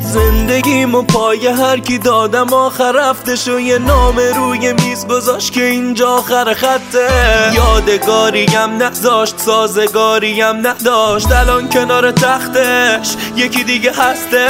زندگیم و پای هر کی دادم آخر رفتش و یه نام روی میز گذاشت که اینجا آخر خطه. یادگاریم نگذاشت سازگاریم نداشت الان کنار تختش یکی دیگه هسته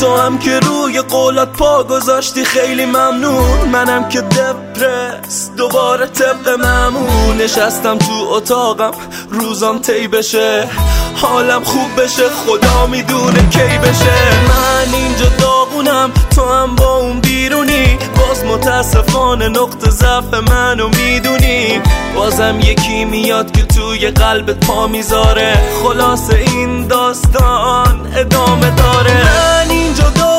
تو هم که روی قولات پا گذاشتی خیلی ممنون. منم که دپرس دوباره طبق ممون نشستم تو اتاقم روزام تی بشه. حالم خوب بشه خدا می‌دونه کی بشه. من اینجا داغونم تو هم با اون بیرونی. باز متاسفانه نقطه ضعف منو می‌دونی. بازم یکی میاد که توی قلبت پا می‌ذاره. خلاص این داستان ادامه داره. من اینجا داغونم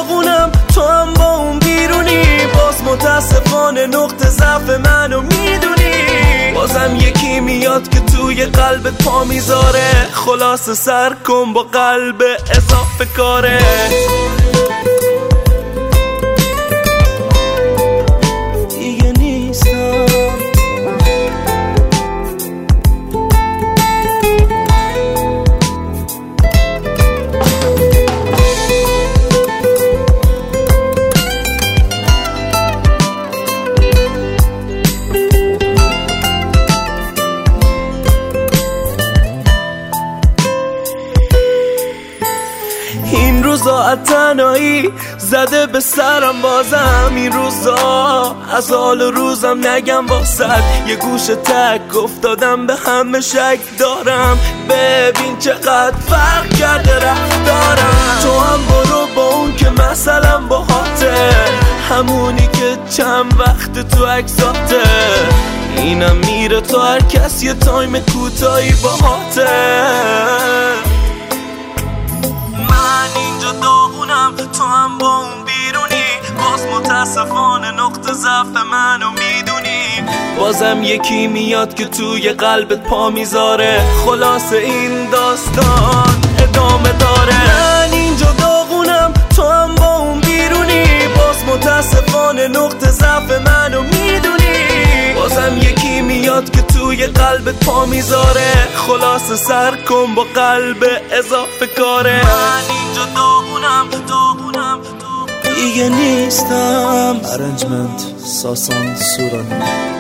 توی قلبت پا می‌ذاره. خلاص سر کن با قلب اضافه کاره. روزا تنهایی زده به سرم بازم این روزا. از حال روزم نگم واسد. یه گوش تک افتادم به همه شک دارم. ببین چقدر فرق کرده رفتارم. تو هم برو با اون که مثلا باهاته همونی که چند وقت تو اکساته اینم میره تو هر کس یه تایم کوتاهی باهاته من تو هم با اون بیرونی. باز متاسفانه نقطه ضعف منو می‌دونی. بازم یکی میاد که توی قلبت پا می‌ذاره. خلاص این داستان ادامه داره. من اینجا داغونم تو هم با اون بیرونی. باز متاسفانه نقطه ضعف منو می‌دونی. بازم یکی میاد که توی قلبت پا می‌ذاره. خلاص سر کن با قلب اضافه کاره. من اینجا دیگه نیستم Arrangement Sasan Surani